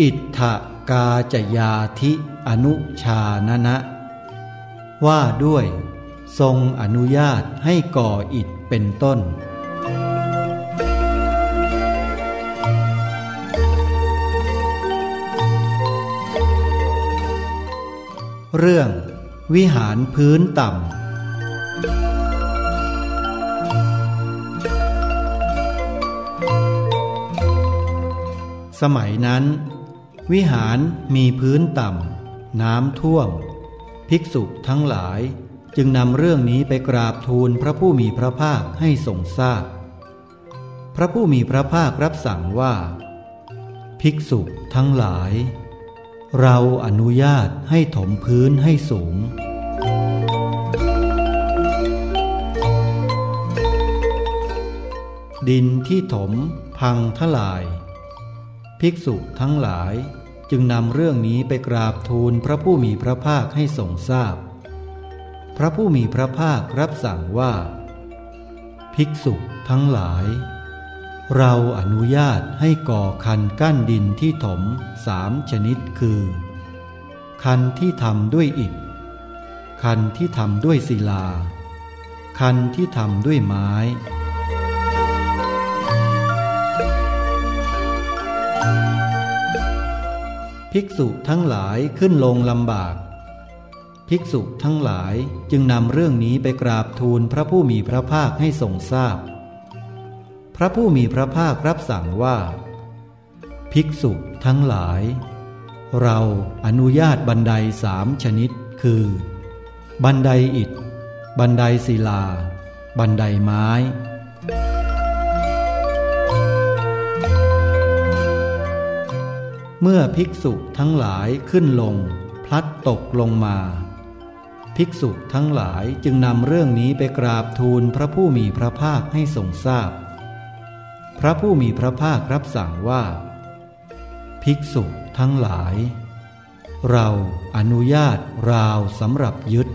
อิทธกาจยาธิอนุชานะนะ ว่าด้วย ทรงอนุญาตให้ก่ออิฐเป็นต้น เรื่อง วิหารพื้นต่ำสมัยนั้น วิหารมีพื้นต่ำ น้ำท่วม ภิกษุทั้งหลายจึงนำเรื่องนี้ไปกราบทูลพระผู้มีพระภาคให้ทรงทราบพพระผู้มีพระภาครับสั่งว่า ภิกษุทั้งหลาย เราอนุญาตให้ถมพื้นให้สูง ดินที่ถมพังทลาย ภิกษุทั้งหลาย จึงนำเรื่องนี้ไปกราบทูลพระผู้มีพระภาคให้ทรงทราบพพระผู้มีพระภาครับสั่งว่า ภิกษุทั้งหลาย เราอนุญาตให้ก่อคันกั้นดินที่ถมสามชนิดคือ คันที่ทำด้วยอิฐ คันที่ทำด้วยศิลา คันที่ทำด้วยไม้ ภิกษุทั้งหลายขึ้นลงลำบาก ภิกษุทั้งหลายจึงนำเรื่องนี้ไปกราบทูลพระผู้มีพระภาคให้ทรงทราบพพระผู้มีพระภาครับสั่งว่า ภิกษุทั้งหลาย เราอนุญาตบันไดสามชนิดคือ บันไดอิฐ บันไดศิลา บันไดไม้ เมื่อภิกษุทั้งหลายขึ้นลง พลัดตกลงมา ภิกษุทั้งหลายจึงนำเรื่องนี้ไปกราบทูลพระผู้มีพระภาคให้ทรงทราบพพระผู้มีพระภาครับสั่งว่า ภิกษุทั้งหลาย เราอนุญาตราวสำหรับยึด